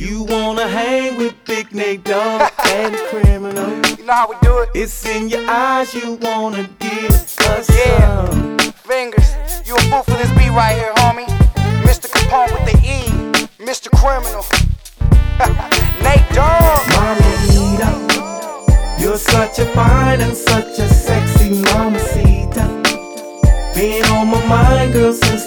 You wanna hang with Big Nate Dogg and criminal. You know how we do it. It's in your eyes, you wanna give us Yeah. some. Fingazz, you a fool for this beat right here, homie. Mr. Capone with the E, Mr. Criminal. Nate Dogg. Mamita, you're such a fine and such a sexy mamacita. Been on my mind, girl, since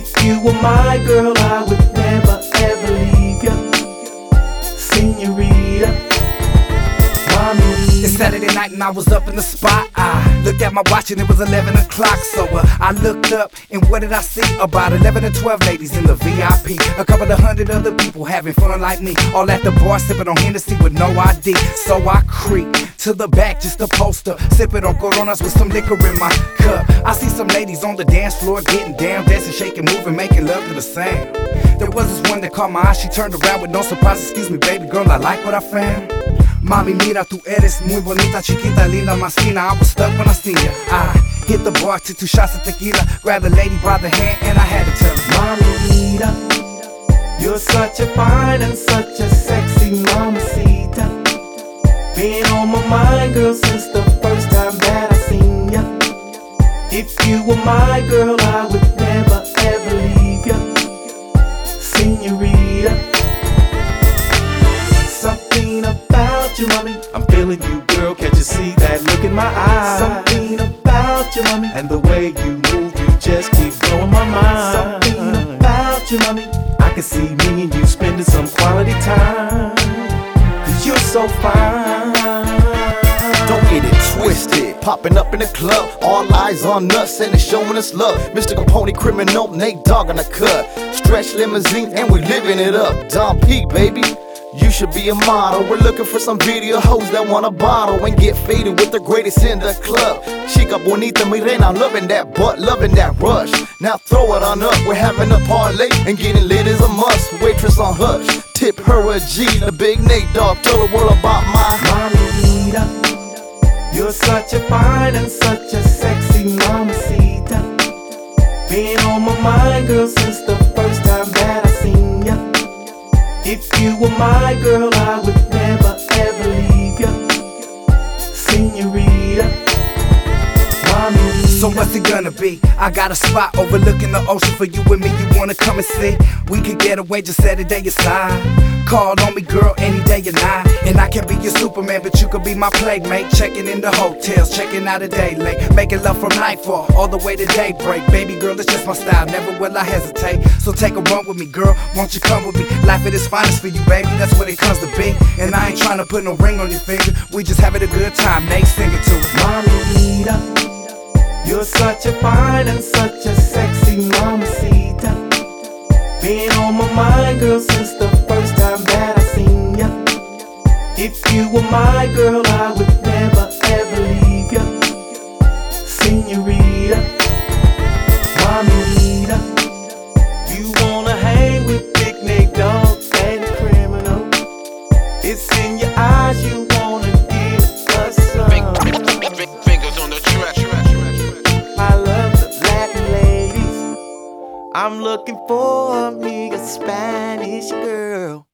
If you were my girl, I would never ever leave ya. Senorita, Saturday night and I was up in the spot. I looked at my watch and it was 11 o'clock. So uh, I looked up and what did I see? About 11 to 12 ladies in the VIP. A couple of hundred other people having fun like me. All at the bar sipping on Hennessy with no ID. So I creep to the back just to poster. Sipping on Coronas with some liquor in my cup. I see some ladies on the dance floor getting down, dancing, shaking, moving, making love to the sound. There was this one that caught my eye. She turned around with no surprise. Excuse me, baby girl, I like what I found. Mami, mira, tú eres muy bonita, chiquita, linda, más fina. I was stuck when I seen ya. I hit the bar, took two shots of tequila, grabbed the lady by the hand, and I had to tell her. Mamita, you're such a fine and such a sexy mamacita. Been on my mind, girl, since the first time that I seen ya. If you were my girl, I would never ever leave about you, mommy. And the way you move, you just keep blowing my mind. Something about you, mommy. I can see me and you spending some quality time. Cause you're so fine. Don't get it twisted. Popping up in the club, all eyes on us, and it's showing us love. Mr. Capone, criminal, Nate Dogg on the cut. Stretch limousine, and we living it up. Don P, baby. You should be a model. We're looking for some video hoes that want a bottle and get faded with the greatest in the club. Chica bonita, mi reina, I'm loving that butt, loving that rush. Now throw it on up. We're having a parlay and getting lit is a must. Waitress on hush, tip her a G. The big Nate Dogg, tell the world about my. Mamita, you're such a fine and such a sexy mamacita. Been on my mind, girl, since the If you were my girl, I would never ever leave ya. Senorita. So what's it gonna be? I got a spot overlooking the ocean for you and me. You wanna come and see? We could get away, just set a day aside. Call on me, girl, any day or night. And I can be your Superman, but you could be my playmate. Checking in the hotels, checking out a day late. Making love from nightfall all the way to daybreak. Baby girl, it's just my style, never will I hesitate. So take a run with me, girl. Won't you come with me? Life at its finest for you, baby. That's what it comes to be. And I ain't trying to put no ring on your finger. We just having a good time. Nate, sing it to us. Mamita, you're such a fine and such a sexy mamacita. Been on my mind, girl, since the first time that I seen ya. If you were my girl, I would never ever leave ya. Senorita, mamita, you wanna hang with Big Nate Dogg and criminal. It's in your eyes, you wanna give us some. Fingazz on the track. I I'm looking for me a Spanish girl.